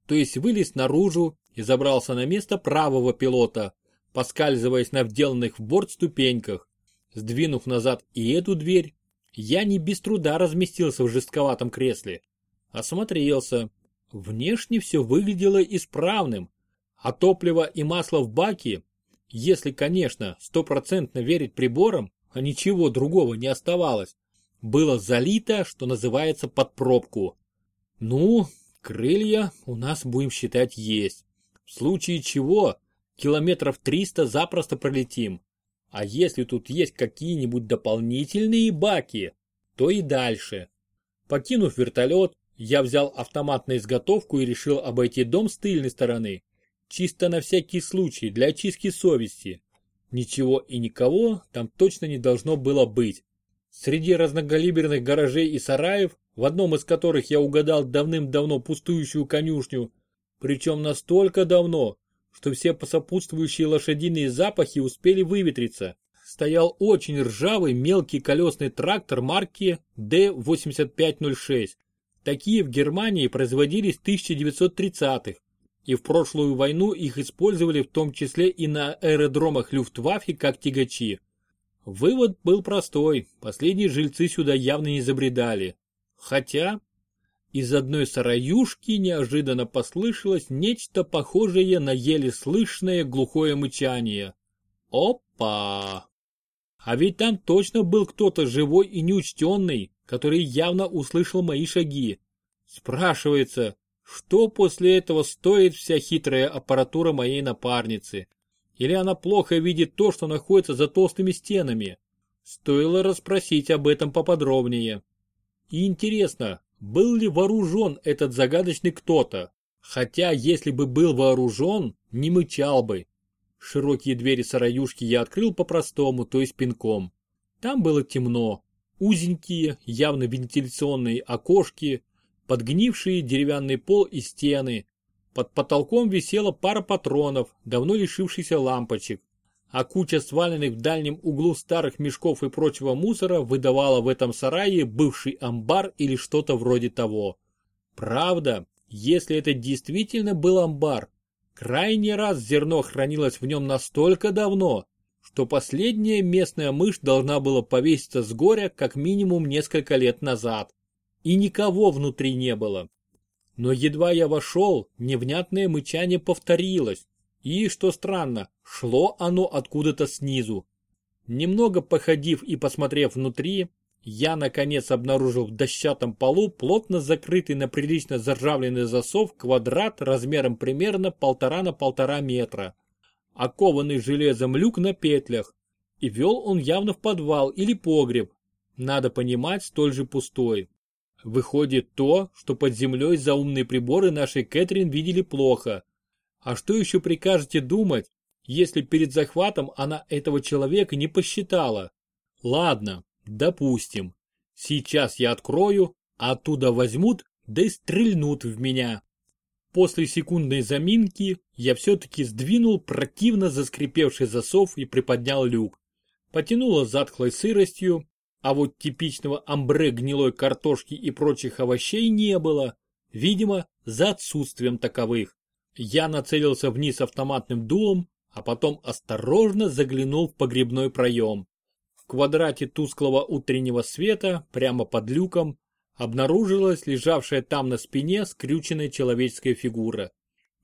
То есть вылез наружу и забрался на место правого пилота, поскальзываясь на вделанных в борт ступеньках. Сдвинув назад и эту дверь, я не без труда разместился в жестковатом кресле. Осмотрелся. Внешне все выглядело исправным, а топливо и масло в баке, если, конечно, стопроцентно верить приборам, а ничего другого не оставалось. Было залито, что называется, под пробку. Ну, крылья у нас будем считать есть. В случае чего, километров 300 запросто пролетим. А если тут есть какие-нибудь дополнительные баки, то и дальше. Покинув вертолет, я взял автомат на изготовку и решил обойти дом с тыльной стороны. Чисто на всякий случай, для очистки совести. Ничего и никого там точно не должно было быть. Среди разнокалиберных гаражей и сараев, в одном из которых я угадал давным-давно пустующую конюшню, причем настолько давно, что все сопутствующие лошадиные запахи успели выветриться, стоял очень ржавый мелкий колесный трактор марки D8506. Такие в Германии производились в 1930-х и в прошлую войну их использовали в том числе и на аэродромах Люфтваффе как тягачи. Вывод был простой, последние жильцы сюда явно не забредали. Хотя из одной сараюшки неожиданно послышалось нечто похожее на еле слышное глухое мычание. Опа! А ведь там точно был кто-то живой и неучтенный, который явно услышал мои шаги. Спрашивается, что после этого стоит вся хитрая аппаратура моей напарницы? Или она плохо видит то, что находится за толстыми стенами? Стоило расспросить об этом поподробнее. И интересно, был ли вооружен этот загадочный кто-то? Хотя, если бы был вооружен, не мычал бы. Широкие двери сараюшки я открыл по-простому, то есть пинком. Там было темно. Узенькие, явно вентиляционные окошки, подгнивший деревянный пол и стены. Под потолком висела пара патронов, давно лишившихся лампочек, а куча сваленных в дальнем углу старых мешков и прочего мусора выдавала в этом сарае бывший амбар или что-то вроде того. Правда, если это действительно был амбар, крайний раз зерно хранилось в нем настолько давно, что последняя местная мышь должна была повеситься с горя как минимум несколько лет назад и никого внутри не было. Но едва я вошел, невнятное мычание повторилось, И, что странно, шло оно откуда-то снизу. Немного походив и посмотрев внутри, я наконец обнаружил в дощатом полу плотно закрытый на прилично заржавленный засов квадрат размером примерно полтора на полтора метра. Окованный железом люк на петлях. И вел он явно в подвал или погреб. Надо понимать, столь же пустой. Выходит то, что под землей заумные приборы нашей Кэтрин видели плохо. А что еще прикажете думать, если перед захватом она этого человека не посчитала? Ладно, Допустим. Сейчас я открою, а оттуда возьмут, да и стрельнут в меня. После секундной заминки я все-таки сдвинул противно заскрипевший засов и приподнял люк. Потянуло затхлой сыростью, а вот типичного амбре гнилой картошки и прочих овощей не было, видимо, за отсутствием таковых. Я нацелился вниз автоматным дулом, а потом осторожно заглянул в погребной проем квадрате тусклого утреннего света, прямо под люком, обнаружилась лежавшая там на спине скрюченная человеческая фигура.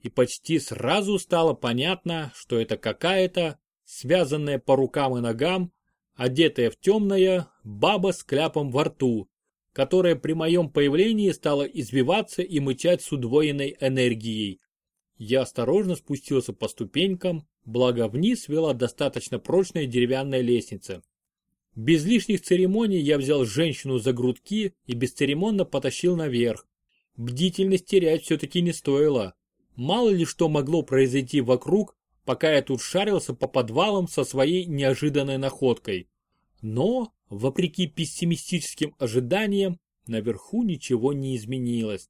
И почти сразу стало понятно, что это какая-то, связанная по рукам и ногам, одетая в темное, баба с кляпом во рту, которая при моем появлении стала избиваться и мычать с удвоенной энергией. Я осторожно спустился по ступенькам, благо вниз вела достаточно прочная деревянная лестница. Без лишних церемоний я взял женщину за грудки и бесцеремонно потащил наверх. Бдительность терять все-таки не стоило. Мало ли что могло произойти вокруг, пока я тут шарился по подвалам со своей неожиданной находкой. Но, вопреки пессимистическим ожиданиям, наверху ничего не изменилось.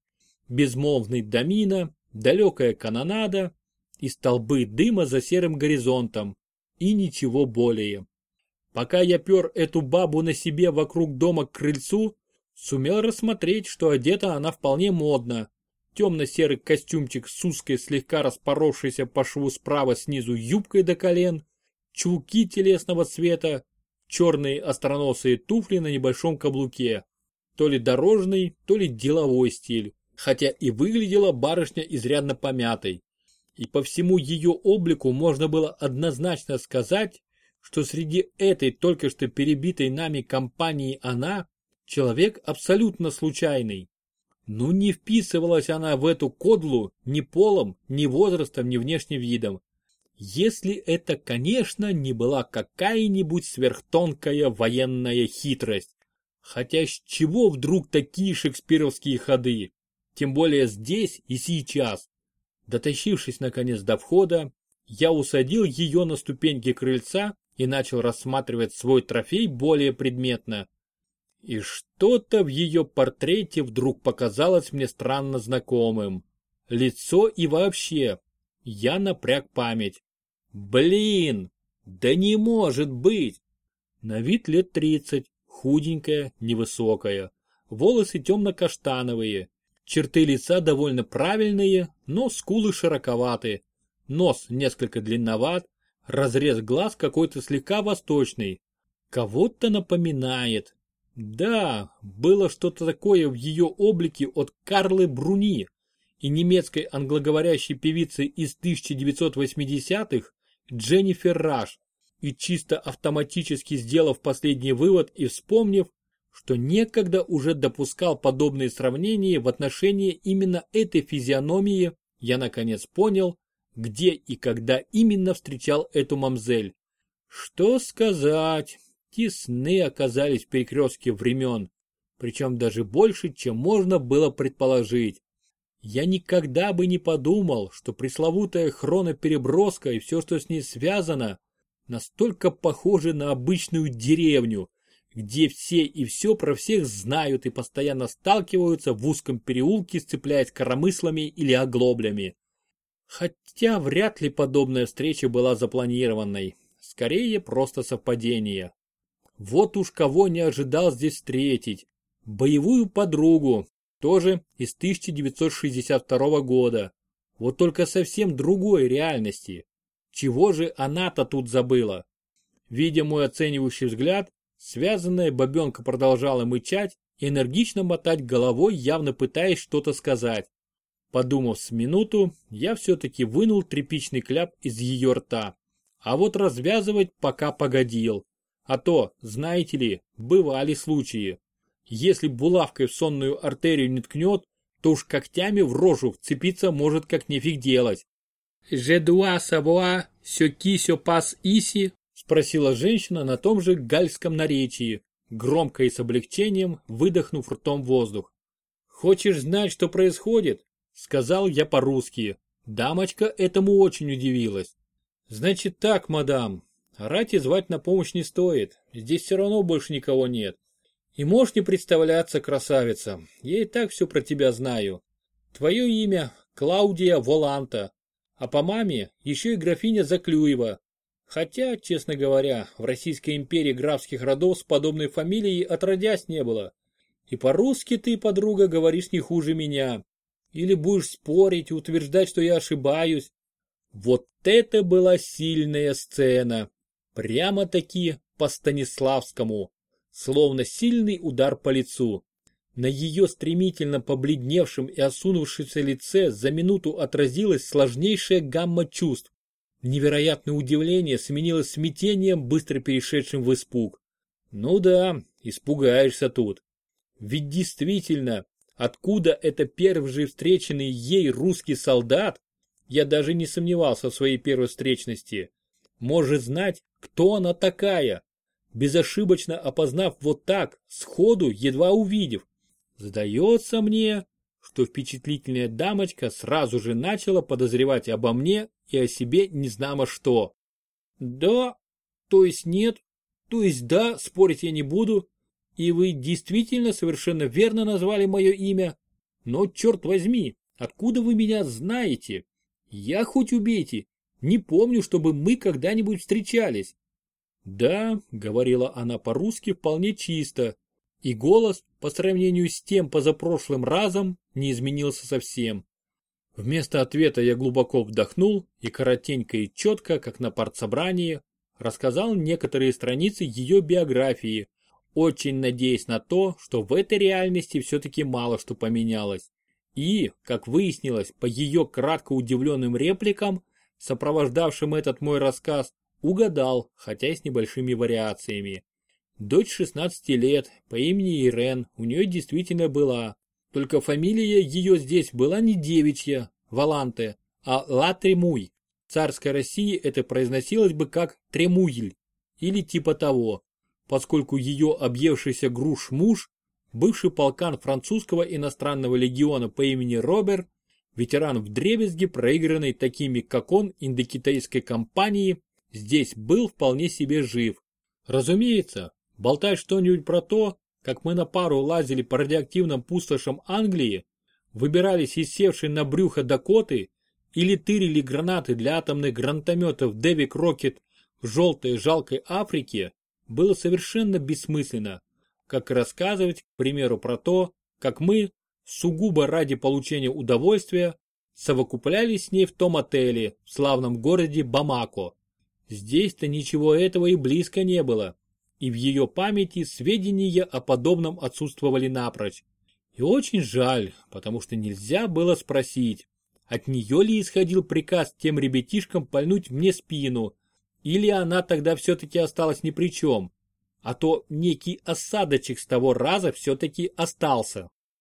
Безмолвный домина, далекая канонада и столбы дыма за серым горизонтом. И ничего более. Пока я пер эту бабу на себе вокруг дома к крыльцу, сумел рассмотреть, что одета она вполне модно. Темно-серый костюмчик с узкой, слегка распоровшейся по шву справа снизу юбкой до колен, чулки телесного цвета, черные остроносые туфли на небольшом каблуке. То ли дорожный, то ли деловой стиль, хотя и выглядела барышня изрядно помятой. И по всему ее облику можно было однозначно сказать, что среди этой только что перебитой нами компании она – человек абсолютно случайный. Ну не вписывалась она в эту кодлу ни полом, ни возрастом, ни внешним видом. Если это, конечно, не была какая-нибудь сверхтонкая военная хитрость. Хотя с чего вдруг такие шекспировские ходы? Тем более здесь и сейчас. Дотащившись наконец до входа, я усадил ее на ступеньки крыльца и начал рассматривать свой трофей более предметно. И что-то в ее портрете вдруг показалось мне странно знакомым. Лицо и вообще. Я напряг память. Блин, да не может быть! На вид лет тридцать, худенькая, невысокая. Волосы темно-каштановые. Черты лица довольно правильные, но скулы широковаты. Нос несколько длинноват, Разрез глаз какой-то слегка восточный. Кого-то напоминает. Да, было что-то такое в ее облике от Карлы Бруни и немецкой англоговорящей певицы из 1980-х Дженнифер Раш. И чисто автоматически сделав последний вывод и вспомнив, что некогда уже допускал подобные сравнения в отношении именно этой физиономии, я наконец понял, где и когда именно встречал эту мамзель. Что сказать, тесны оказались в перекрестке времен, причем даже больше, чем можно было предположить. Я никогда бы не подумал, что пресловутая хронопереброска и все, что с ней связано, настолько похожи на обычную деревню, где все и все про всех знают и постоянно сталкиваются в узком переулке, сцепляясь коромыслами или оглоблями. Хотя вряд ли подобная встреча была запланированной. Скорее, просто совпадение. Вот уж кого не ожидал здесь встретить. Боевую подругу, тоже из 1962 года. Вот только совсем другой реальности. Чего же она-то тут забыла? Видя мой оценивающий взгляд, связанная бабенка продолжала мычать и энергично мотать головой, явно пытаясь что-то сказать. Подумав с минуту, я все-таки вынул тряпичный кляп из ее рта. А вот развязывать пока погодил. А то, знаете ли, бывали случаи. Если булавкой в сонную артерию не ткнет, то уж когтями в рожу вцепиться может как нефиг делать. «Je dois savoir ce qui se passe ici?» спросила женщина на том же гальском наречии, громко и с облегчением выдохнув ртом воздух. «Хочешь знать, что происходит?» сказал я по-русски. Дамочка этому очень удивилась. «Значит так, мадам, Рати звать на помощь не стоит, здесь все равно больше никого нет. И можешь не представляться, красавица, я и так все про тебя знаю. Твое имя Клаудия Воланта, а по маме еще и графиня Заклюева. Хотя, честно говоря, в Российской империи графских родов с подобной фамилией отродясь не было. И по-русски ты, подруга, говоришь не хуже меня. Или будешь спорить и утверждать, что я ошибаюсь. Вот это была сильная сцена. Прямо-таки по Станиславскому словно сильный удар по лицу. На ее стремительно побледневшем и осунувшемся лице за минуту отразилась сложнейшая гамма чувств. Невероятное удивление сменилось смятением, быстро перешедшим в испуг. Ну да, испугаешься тут. Ведь действительно, откуда это первый же встреченный ей русский солдат, я даже не сомневался в своей первой встречности, может знать, кто она такая, безошибочно опознав вот так, сходу, едва увидев. Сдается мне, что впечатлительная дамочка сразу же начала подозревать обо мне и о себе незнамо что. Да, то есть нет, то есть да, спорить я не буду. И вы действительно совершенно верно назвали мое имя. Но черт возьми, откуда вы меня знаете? Я хоть убейте, не помню, чтобы мы когда-нибудь встречались. «Да», — говорила она по-русски вполне чисто, и голос, по сравнению с тем позапрошлым разом, не изменился совсем. Вместо ответа я глубоко вдохнул и коротенько и четко, как на партсобрании, рассказал некоторые страницы ее биографии, очень надеясь на то, что в этой реальности все-таки мало что поменялось. И, как выяснилось по ее кратко удивленным репликам, сопровождавшим этот мой рассказ, Угадал, хотя и с небольшими вариациями. Дочь 16 лет, по имени Ирен, у нее действительно была. Только фамилия ее здесь была не девичья, Валанте, а Ла Тремуй. В царской России это произносилось бы как Тремуйль или типа того, поскольку ее объевшийся груш муж, бывший полкан французского иностранного легиона по имени Робер, ветеран в дребезге, проигранный такими, как он, индокитайской компании, здесь был вполне себе жив. Разумеется, болтать что-нибудь про то, как мы на пару лазили по радиоактивным пустошам Англии, выбирались из севшей на брюхо Дакоты или тырили гранаты для атомных гранатометов Девик Рокет в желтой жалкой Африке, было совершенно бессмысленно, как рассказывать, к примеру, про то, как мы, сугубо ради получения удовольствия, совокуплялись с ней в том отеле в славном городе Бамако. Здесь-то ничего этого и близко не было, и в ее памяти сведения о подобном отсутствовали напрочь. И очень жаль, потому что нельзя было спросить, от нее ли исходил приказ тем ребятишкам пальнуть мне спину, или она тогда все-таки осталась ни при чем, а то некий осадочек с того раза все-таки остался.